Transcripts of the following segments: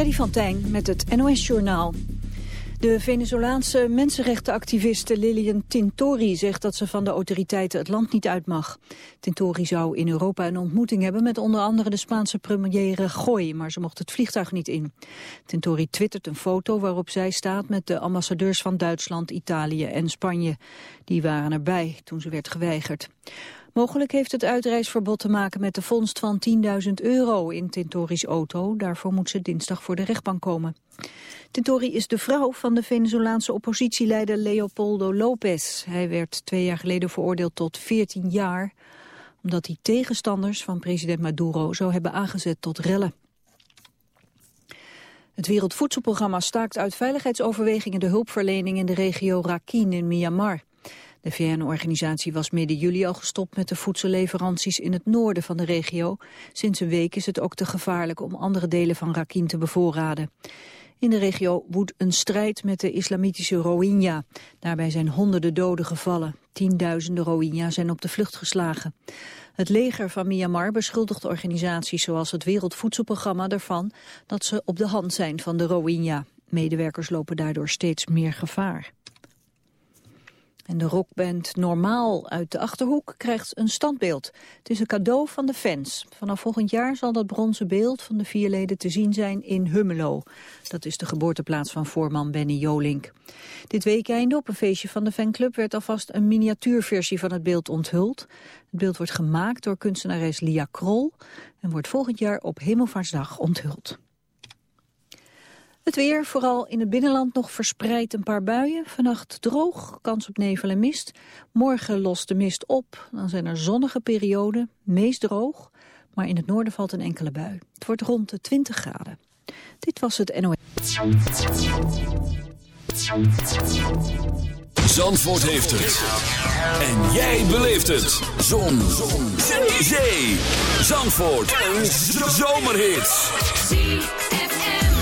Freddy van Tijn met het NOS-journaal. De Venezolaanse mensenrechtenactiviste Lilian Tintori zegt dat ze van de autoriteiten het land niet uit mag. Tintori zou in Europa een ontmoeting hebben met onder andere de Spaanse premier Rajoy, maar ze mocht het vliegtuig niet in. Tintori twittert een foto waarop zij staat met de ambassadeurs van Duitsland, Italië en Spanje. Die waren erbij toen ze werd geweigerd. Mogelijk heeft het uitreisverbod te maken met de vondst van 10.000 euro in Tintori's auto. Daarvoor moet ze dinsdag voor de rechtbank komen. Tintori is de vrouw van de Venezolaanse oppositieleider Leopoldo López. Hij werd twee jaar geleden veroordeeld tot 14 jaar... omdat hij tegenstanders van president Maduro zou hebben aangezet tot rellen. Het Wereldvoedselprogramma staakt uit veiligheidsoverwegingen de hulpverlening in de regio Rakhine in Myanmar. De VN-organisatie was midden juli al gestopt met de voedselleveranties in het noorden van de regio. Sinds een week is het ook te gevaarlijk om andere delen van Rakhine te bevoorraden. In de regio woedt een strijd met de islamitische Rohingya. Daarbij zijn honderden doden gevallen. Tienduizenden Rohingya zijn op de vlucht geslagen. Het leger van Myanmar beschuldigt organisaties zoals het Wereldvoedselprogramma ervan dat ze op de hand zijn van de Rohingya. Medewerkers lopen daardoor steeds meer gevaar. En de rockband Normaal uit de Achterhoek krijgt een standbeeld. Het is een cadeau van de fans. Vanaf volgend jaar zal dat bronzen beeld van de vier leden te zien zijn in Hummelo. Dat is de geboorteplaats van voorman Benny Jolink. Dit weekende op een feestje van de fanclub werd alvast een miniatuurversie van het beeld onthuld. Het beeld wordt gemaakt door kunstenares Lia Krol en wordt volgend jaar op Hemelvaartsdag onthuld. Het weer, vooral in het binnenland nog verspreid een paar buien. Vannacht droog, kans op nevel en mist. Morgen lost de mist op. Dan zijn er zonnige perioden, meest droog. Maar in het noorden valt een enkele bui. Het wordt rond de 20 graden. Dit was het NOS. Zandvoort heeft het. En jij beleeft het. Zon. Zon. Zee. Zandvoort. Een zomerhit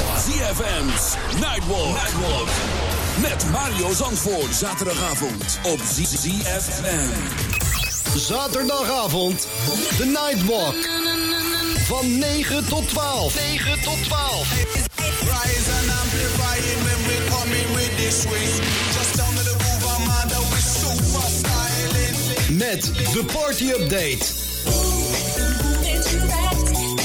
ZFM's Nightwalk. Nightwalk. Met Mario Zandvoort. Zaterdagavond op ZFM. Zaterdagavond. The Nightwalk. Van 9 tot 12. 9 tot 12. Rise and amplify it when we coming with this. Just down to the groove, I'm under with super styling. Met de party update.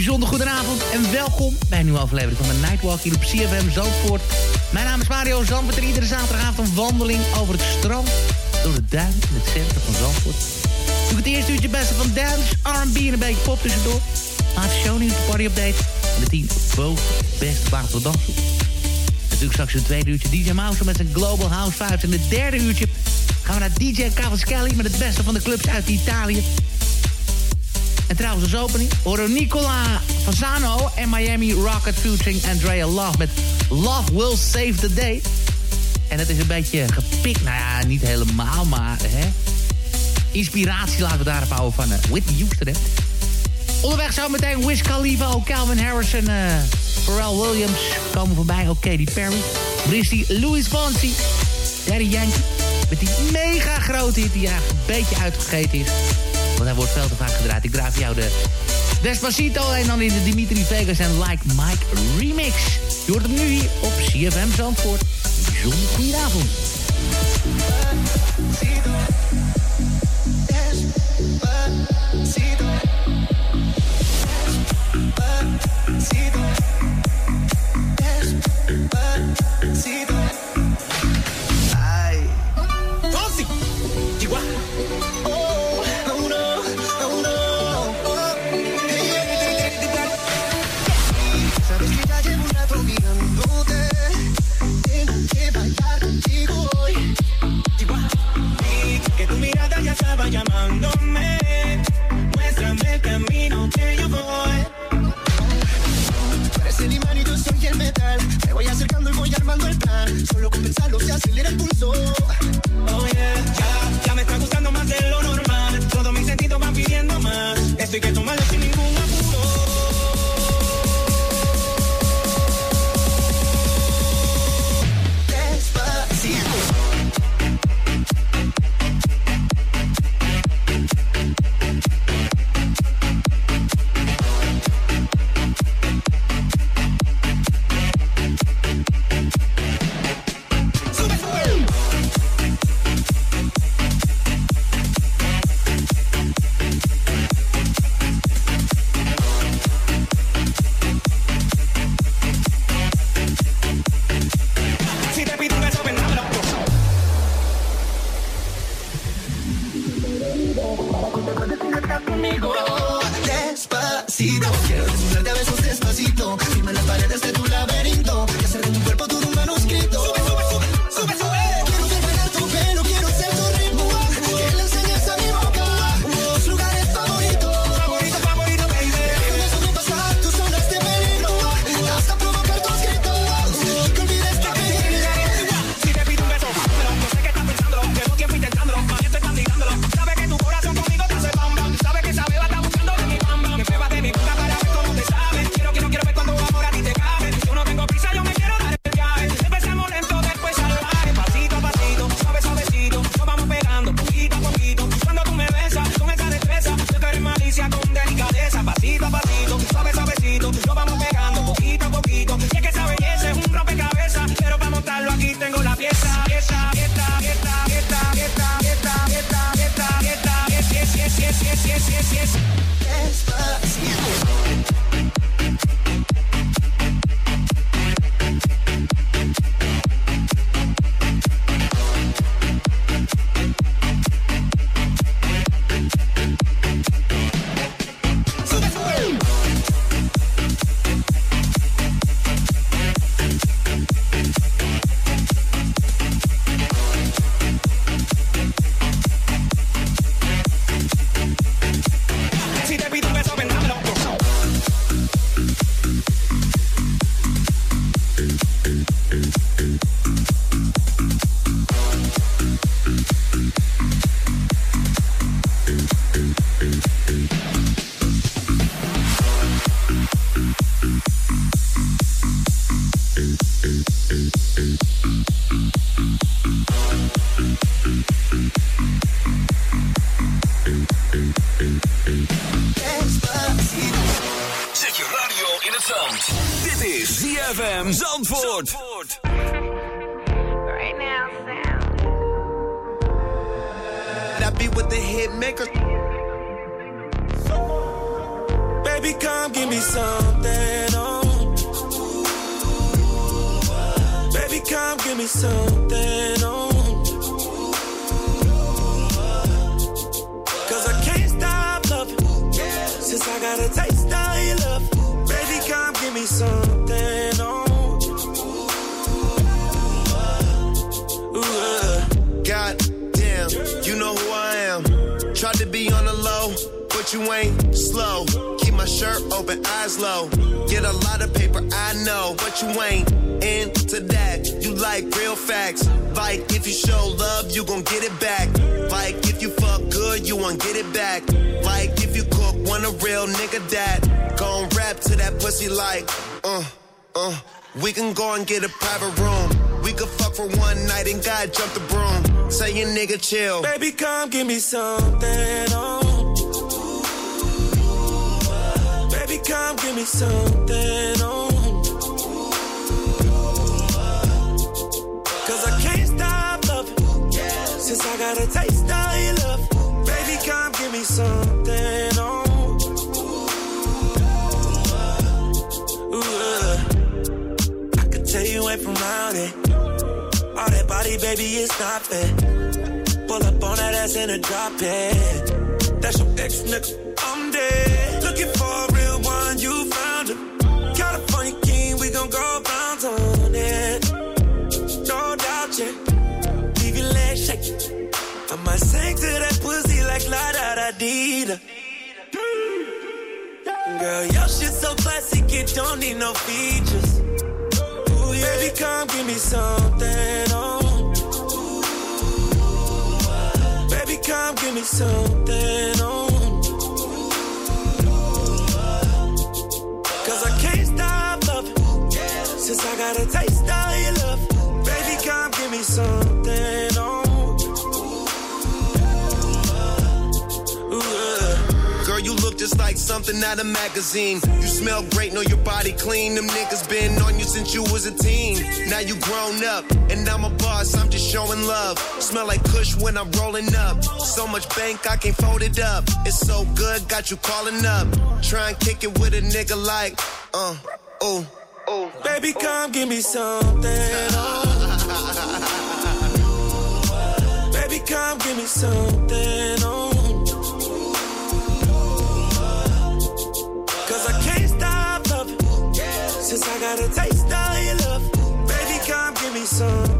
Bijzonder goedenavond en welkom bij een nieuwe aflevering van de Nightwalk hier op CFM Zandvoort. Mijn naam is Mario Zandvoort en iedere zaterdagavond een wandeling over het strand... door de duin in het centrum van Zandvoort. Doe het eerste uurtje beste van dance, R&B en een beetje pop tussendoor. Laatste shownieuws, de party update en de 10 boven beste plaat voor dansen. Natuurlijk straks een tweede uurtje DJ Mouse met zijn Global House Vibes. En het derde uurtje gaan we naar DJ Cavaschelli met het beste van de clubs uit Italië. En trouwens als opening horen Nicola Fasano en Miami Rocket featuring Andrea Love met Love Will Save the Day. En het is een beetje gepikt, nou ja, niet helemaal, maar hè. Inspiratie laten we daarop houden van uh, Whitney Houston. Onderweg zo meteen Wiz Khalifa, Calvin Harrison, uh, Pharrell Williams komen voorbij. Ook Katy Perry. Bristy, Louis Fonsi, Daddy Yankee. Met die mega grote hit die eigenlijk een beetje uitgegeten is. Want hij wordt veel te vaak gedraaid. Ik draai voor jou de Despacito en dan in de Dimitri Vegas en Like Mike remix. Je hoort hem nu hier op CFM Zandvoort. Een bijzonder goedenavond. Acelera el pulso. Like if you show love, you gon' get it back. Like if you fuck good, you won't get it back. Like if you cook, want a real nigga that gon' rap to that pussy like, uh, uh. We can go and get a private room. We could fuck for one night and God jump the broom. Say your nigga chill. Baby, come give me something. Oh. Baby, come give me something. Oh. Got a taste of your love. Baby, come give me something. Oh. Ooh, uh. I could tell you ain't from round it. All that body, baby, it's not. Pull up on that ass in a drop it. That's your ex nigga. I might sing to that pussy like la da da dee da. Girl, your shit so classic, it don't need no features. Ooh, yeah. Baby, come give me something. Oh. Baby, come give me something. Oh. Cause I can't stop loving. Since I got a taste of your love. Baby, come give me something. Like something out of magazine. You smell great, know your body clean. Them niggas been on you since you was a teen. Now you grown up, and I'm a boss, I'm just showing love. Smell like Kush when I'm rolling up. So much bank, I can't fold it up. It's so good, got you calling up. Try and kick it with a nigga like, uh, oh, oh. Baby, come give me something. Oh. Baby, come give me something. Oh. I got a taste of your love. Baby, come give me something.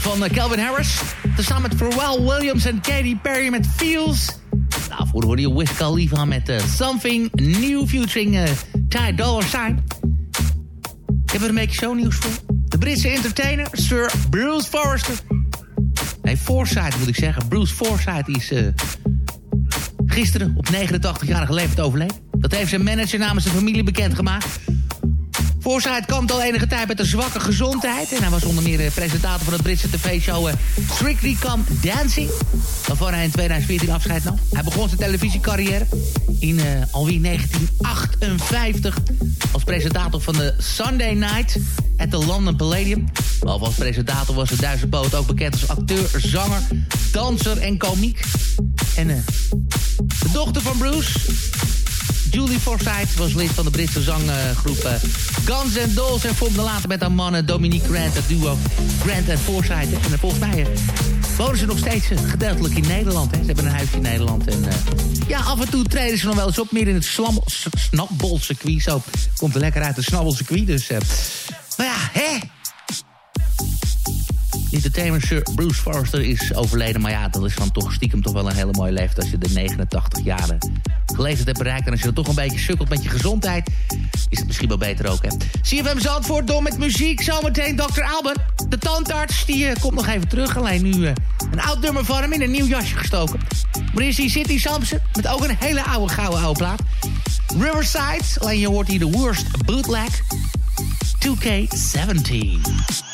van eh, Calvin Harris. Tezamen met Pharrell Williams en Katy Perry met Feels. Daarvoor hoorde je Wiz Khalifa met eh, Something New featuring eh Ty Dollar Sign. Ik heb er een beetje shownieuws voor. De Britse entertainer Sir Bruce Forrester. Nee, Forsyth moet ik zeggen. Bruce Forsyth is gisteren op 89-jarige leeftijd overleden. Dat heeft zijn manager namens de familie bekendgemaakt. Forsyth kampt al enige tijd met een zwakke gezondheid. En hij was onder meer eh, presentator van het Britse tv-show eh, Strictly Come Dancing. Waarvan hij in 2014 afscheid nam. Hij begon zijn televisiecarrière in eh, alweer 1958... als presentator van de Sunday Night at the London Palladium. Behalve als presentator was de Duitse poot ook bekend als acteur, zanger, danser en komiek. En de dochter van Bruce... Julie Forsyth was lid van de Britse zanggroep eh, Guns Dolls... en vormde later met haar mannen Dominique Grant het duo Grant en Forsyth. En eh, volgens mij eh, wonen ze nog steeds gedeeltelijk in Nederland. Hè. Ze hebben een huisje in Nederland. En ja, af en toe treden ze nog wel eens op... meer in het snabbelcircuit. Zo komt er lekker uit het snabbelcircuit. Dus, eh, maar ja, hè... Entertainer Bruce Forrester is overleden. Maar ja, dat is dan toch stiekem toch wel een hele mooie leeftijd... als je de 89 jaren leeftijd hebt bereikt. En als je dan toch een beetje sukkelt met je gezondheid... is het misschien wel beter ook, hè. CFM Zandvoort door met muziek. Zometeen Dr. Alban, de tandarts, die eh, komt nog even terug. Alleen nu eh, een oud nummer van hem in een nieuw jasje gestoken. Maar eerst die City Samson met ook een hele oude gouden oude plaat. Riverside, alleen je hoort hier de worst bootleg. 2K17.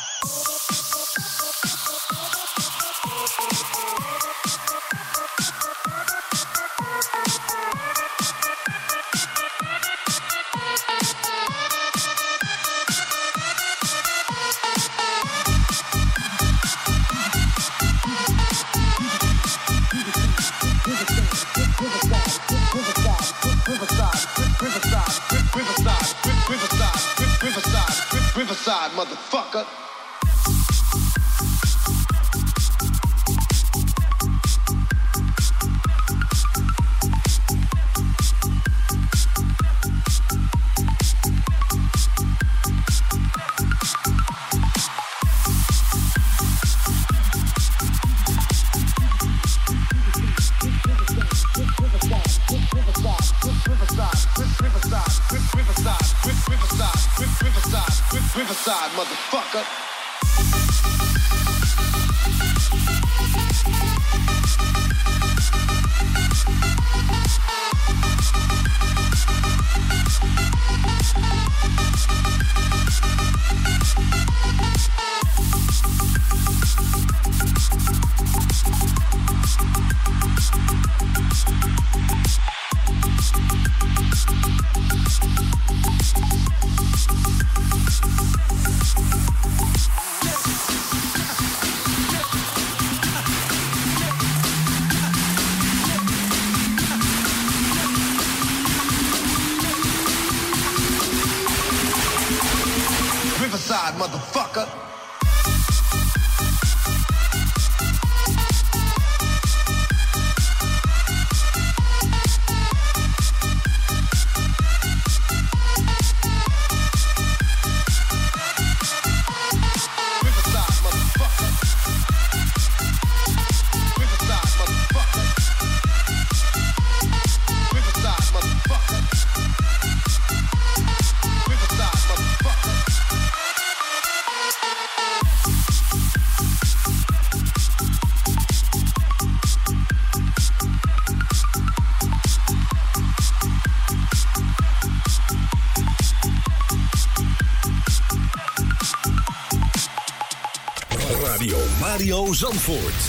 Zandvoort.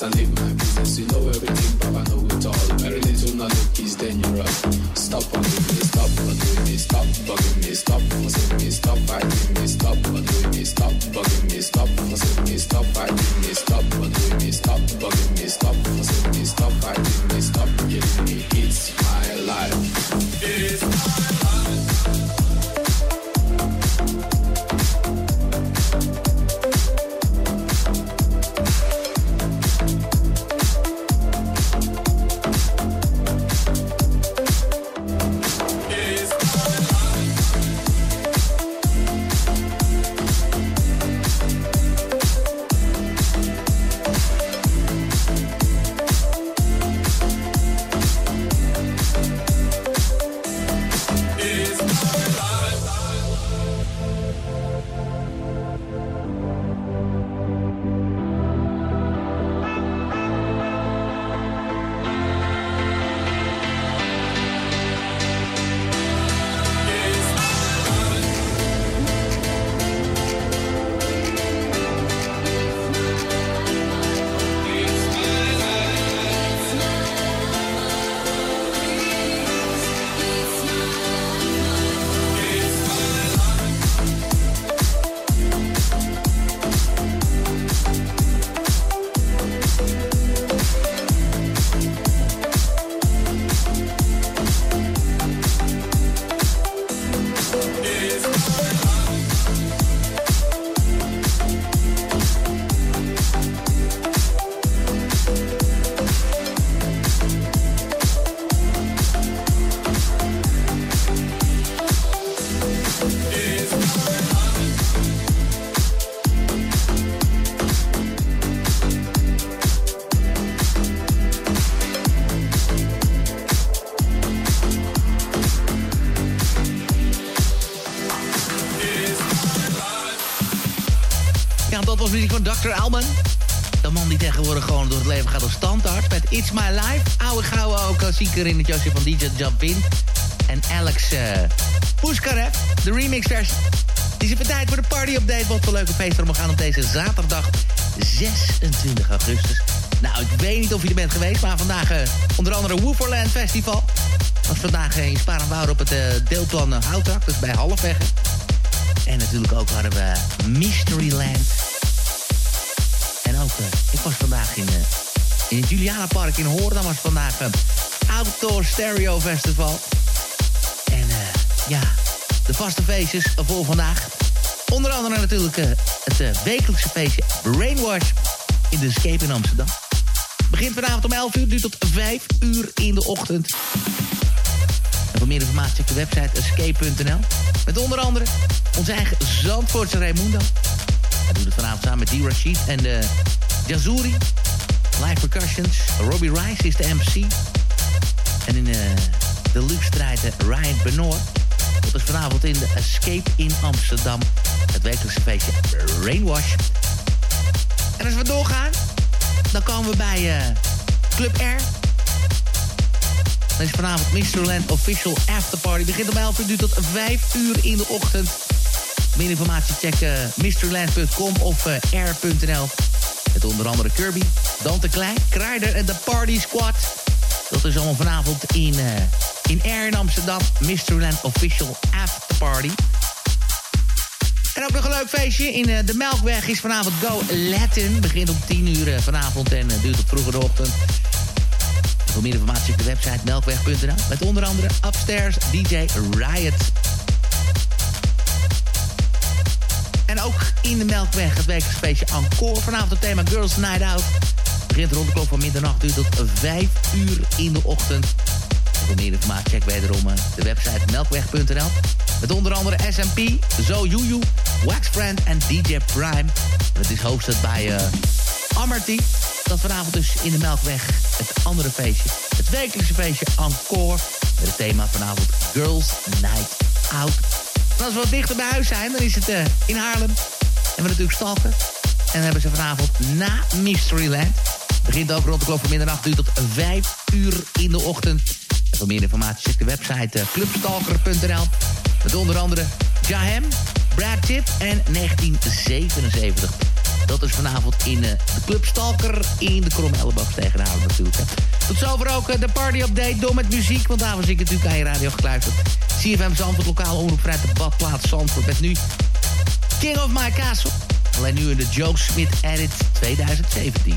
Business and live my business. You know Alban. De man die tegenwoordig gewoon door het leven gaat als standaard. Met It's My Life. Oude gouden ook klassieker in het jasje van DJ Jump In. En Alex uh, Pushkarev, de remixversie. Het is even tijd voor de party update. Wat voor leuke feesten we gaan op deze zaterdag 26 augustus. Nou, ik weet niet of je er bent geweest, maar vandaag uh, onder andere Wooferland Festival. Was vandaag uh, in Sparenwoud op het uh, deelplan Houtrak, dus bij Halfweggen. En natuurlijk ook hadden we Mysteryland. In het Julianapark in Hoorn. was vandaag een Outdoor Stereo Festival. En uh, ja, de vaste feestjes voor vandaag. Onder andere natuurlijk uh, het wekelijkse feestje Brainwash in de Escape in Amsterdam. Begint vanavond om 11 uur, duurt tot 5 uur in de ochtend. En voor meer informatie check de website escape.nl. Met onder andere onze eigen Zandvoortse Raimundo. Hij doet het vanavond samen met D. Rashid en de Jazuri. Live percussions. Robbie Rice is de MC. En in uh, de luxe strijd Ryan Benoor. Dat is vanavond in de Escape in Amsterdam. Het wekelijkse feestje Rainwash. En als we doorgaan, dan komen we bij uh, Club Air. Dat is vanavond Mysteryland Official Afterparty. Begint om 11 uur, tot 5 uur in de ochtend. Meer informatie check uh, mysteryland.com of air.nl. Met onder andere Kirby, Dante Klein, Krijder en de Party Squad. Dat is allemaal vanavond in, uh, in Air in Amsterdam. Mysteryland Official Afterparty. En ook nog een leuk feestje. In eh, de Melkweg is vanavond Go Latin. Begint om 10 uur eh, vanavond en eh, duurt tot vroeg in de ochtend. Voor meer informatie op de website melkweg.nl. Met onder andere Upstairs DJ Riot. En ook in de Melkweg het wekelijks feestje Encore. Vanavond het thema Girls Night Out. Begint rond de klok van middernacht uur tot 5 uur in de ochtend. En voor meer informatie check wederom eh, de website melkweg.nl. Met onder andere SMP, Zo Juju, Waxfriend en DJ Prime. Het is hoofdstad bij eh Amarty. Dat vanavond dus in de Melkweg het andere feestje. Het wekelijkse feestje Encore. Met het thema vanavond Girls Night Out. Als we wat dichter bij huis zijn, dan is het eh, in Haarlem. En we natuurlijk Stalker. En dan hebben ze vanavond na Mysteryland. Begint ook rond de klok van middernacht uur tot 5 uur in de ochtend. En voor meer informatie check de website eh, clubstalker.nl. Met onder andere Jahem, Brad Tip en 1977. Dat is vanavond in eh, de Club Stalker in de Krom Elleboog tegen Haarlem natuurlijk. Tot zover ook eh, de party update door met muziek. Want daar was ik natuurlijk aan je radio gekluisterd. CFM Zandvoort, lokale omroep vanuit de badplaats Zandvoort. Met nu King of My Castle. Alleen nu in de Joe Smith Edit 2017.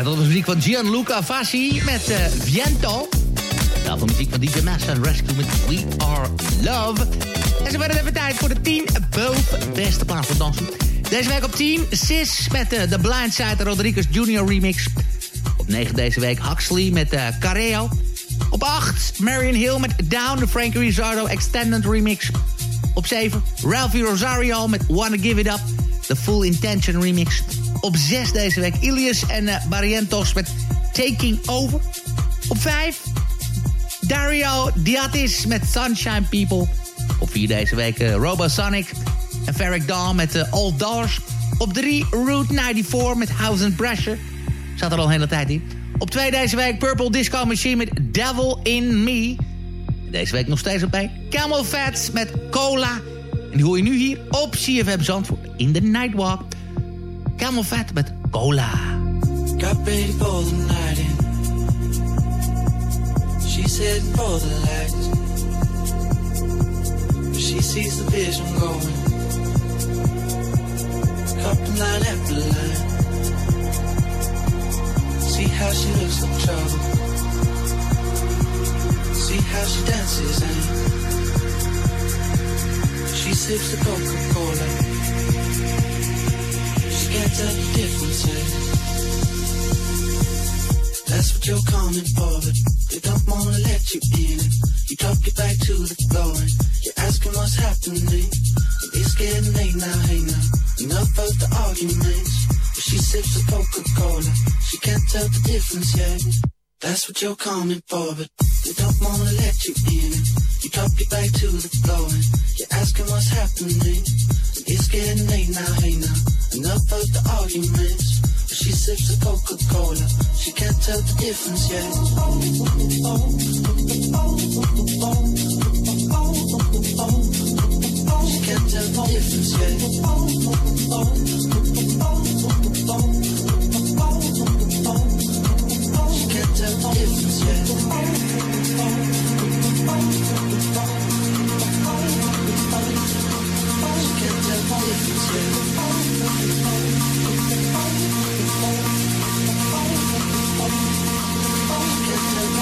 Ja, dat was muziek van Gianluca Fassi met eh, Viento. Nou, van muziek van DJ Master Rescue met We Are Love. En ze werden even tijd voor de 10 boven beste plaats van dansen. Deze week op 10, Sis met uh, The Blind Side, de Rodriguez Junior remix. Op 9 deze week Huxley met uh, Careo. Op 8, Marion Hill met Down, de Frankie Rizzardo Extended remix. Op 7, Ralphie Rosario met Wanna Give It Up, de Full Intention remix. Op 6 deze week Ilias en uh, Barrientos met Taking Over. Op 5, Dario Diatis met Sunshine People. Op 4 deze week uh, Robosonic en Ferric Dawn met uh, Old Dollars. Op 3 Route 94 met House and Pressure. Zat er al een hele tijd in. Op 2 deze week Purple Disco Machine met Devil in Me. Deze week nog steeds op 1 Camel Fats met Cola. En die hoor je nu hier op CFM Zandvoort in de Nightwalk. Camel Fat met Cola. Got ready for the night in. She's heading for the lights. She sees the vision going. Cupping line after line. See how she looks like trouble. See how she dances and she sips the Coca-Cola. The difference. eh? That's what you're coming for, but they don't wanna let you in. You drop your back to the floor and you're asking what's happening. It's getting late now, hey now. Enough of the arguments. But she sips the Coca-Cola. She can't tell the difference yet. That's what you're coming for, but they don't wanna let you in. You drop your back to the floor and you're asking what's happening. It's getting late now, hey now. Enough of the arguments. She sips the Coca-Cola. She can't tell the difference yet. She can't tell the difference yet. She can't tell the difference yet. She can't tell the difference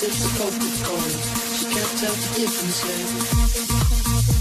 sips the Coca-Cola. She can't tell the difference yet.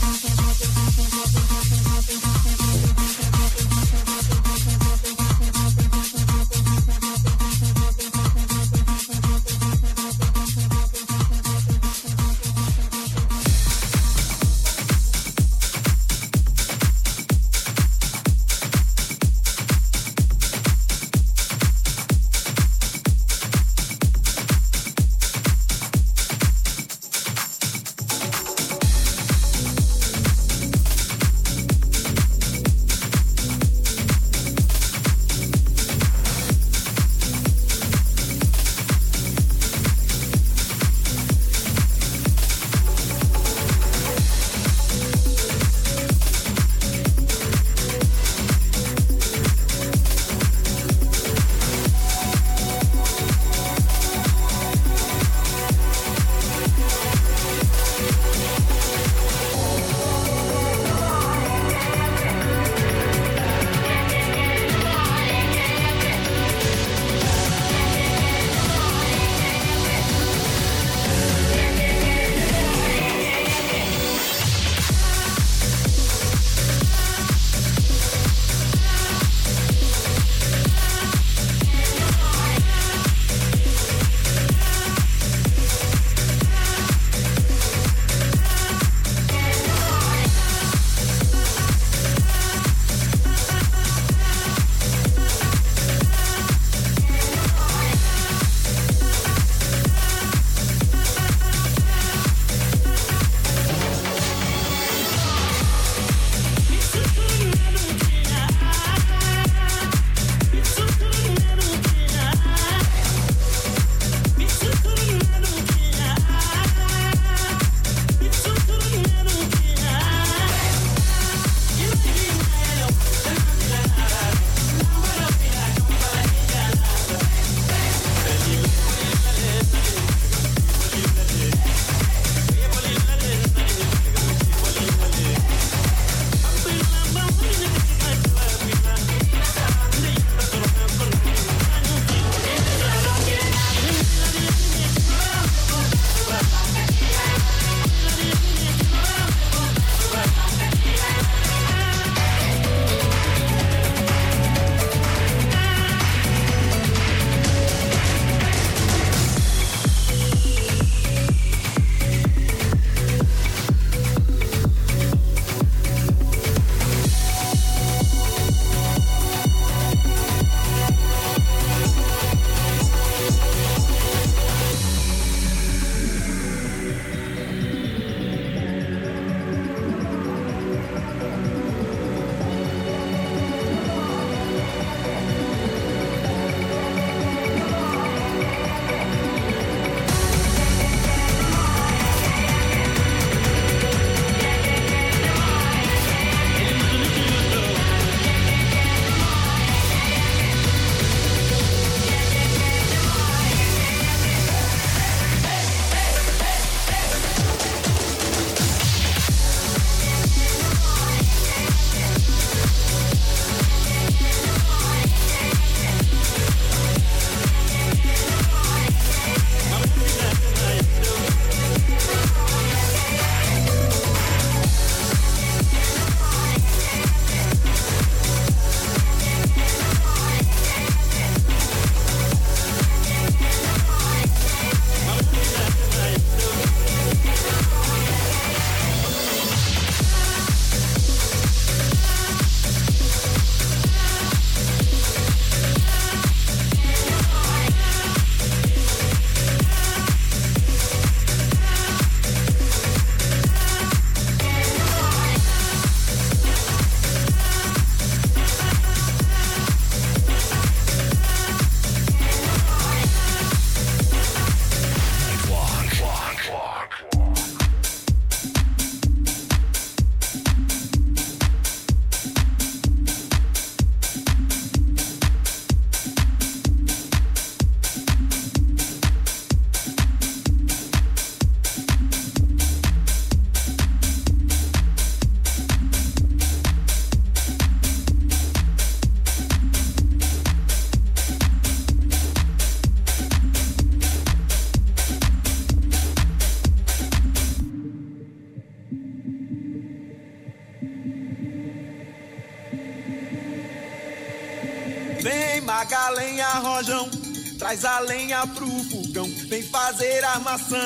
Traz a lenha pro fogão, vem fazer armação.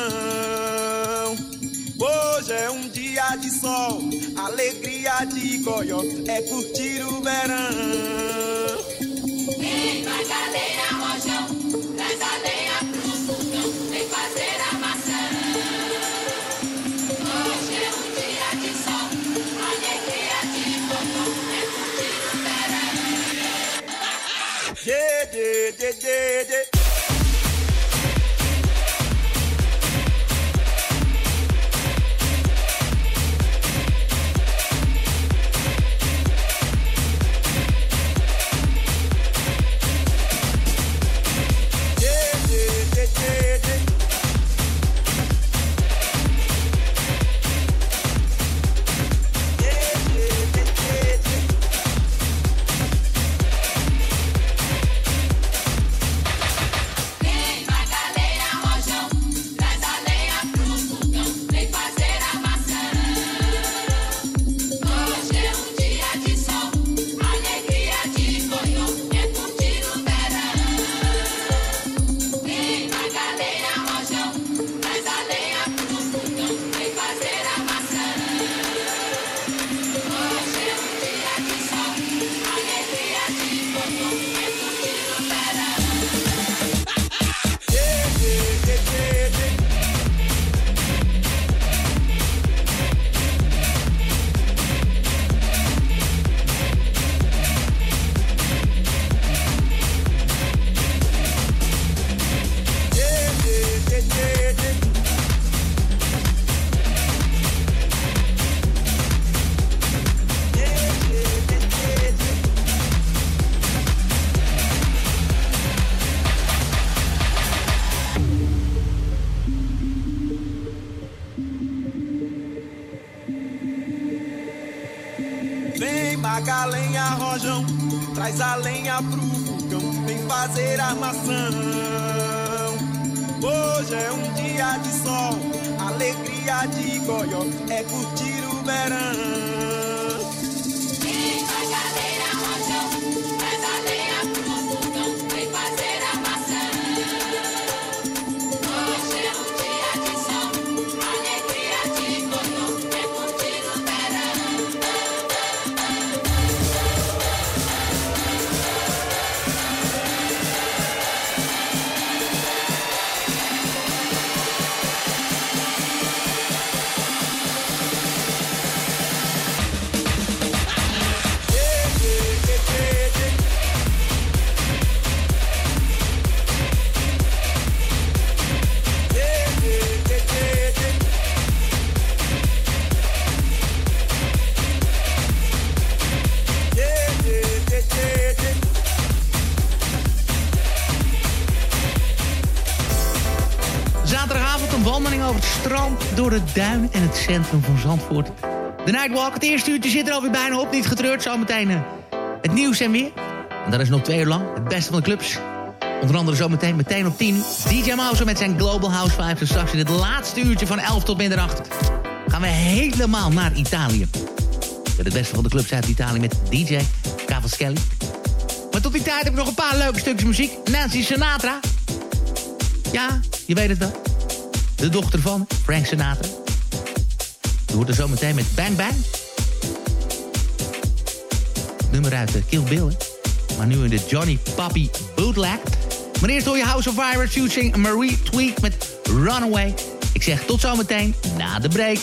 Hoje é um dia de sol, alegria de goió, é curtir o verão. Vem Magalenha Rojão, traz a lenha pro fogão, vem fazer armação. Hoje é um dia de sol, alegria de goió, é curtir o verão. Yeah, yeah, yeah, yeah, yeah. Yeah, lenha pro fogão, vem fazer armação. Hoje é um dia de sol, alegria de goió, é curtir o verão. Duin en het centrum van Zandvoort. De Nightwalk, het eerste uurtje zit er alweer bijna op. Niet getreurd, zometeen eh, het nieuws en weer. En dat is nog twee uur lang, het beste van de clubs. Onder andere zometeen meteen op 10 DJ Mouse met zijn Global House Vibes. En straks in het laatste uurtje van 11 tot middernacht gaan we helemaal naar Italië. Met het beste van de clubs uit Italië met DJ Cavaschelli. Maar tot die tijd heb ik nog een paar leuke stukjes muziek. Nancy Sinatra. Ja, je weet het wel. De dochter van Frank Sinatra. Je hoort er zo meteen met Bang Bang. Nummer uit de Kill Bill. Maar nu in de Johnny Pappy bootleg. Maar eerst je House of Fire featuring Marie Tweak met Runaway. Ik zeg tot zometeen na de break.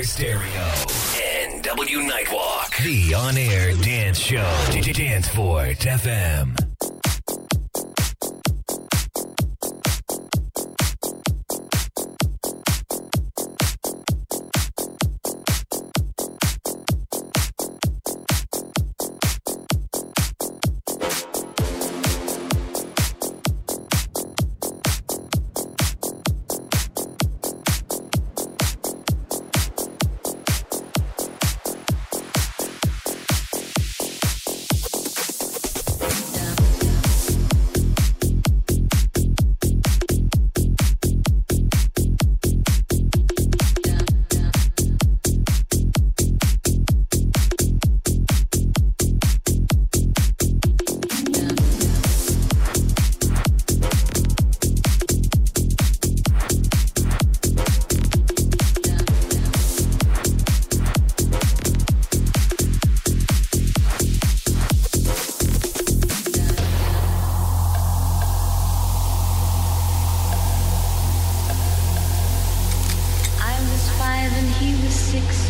Your stereo. NW Nightwalk, the on-air dance show. Dance Fort FM.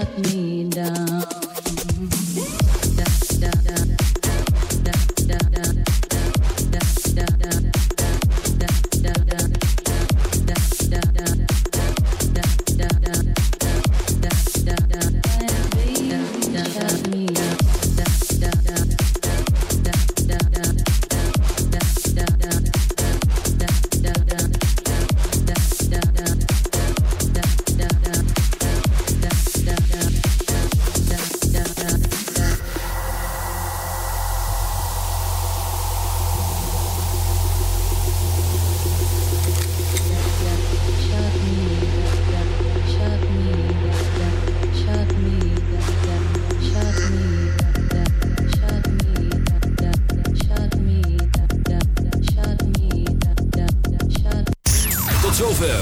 shut me down.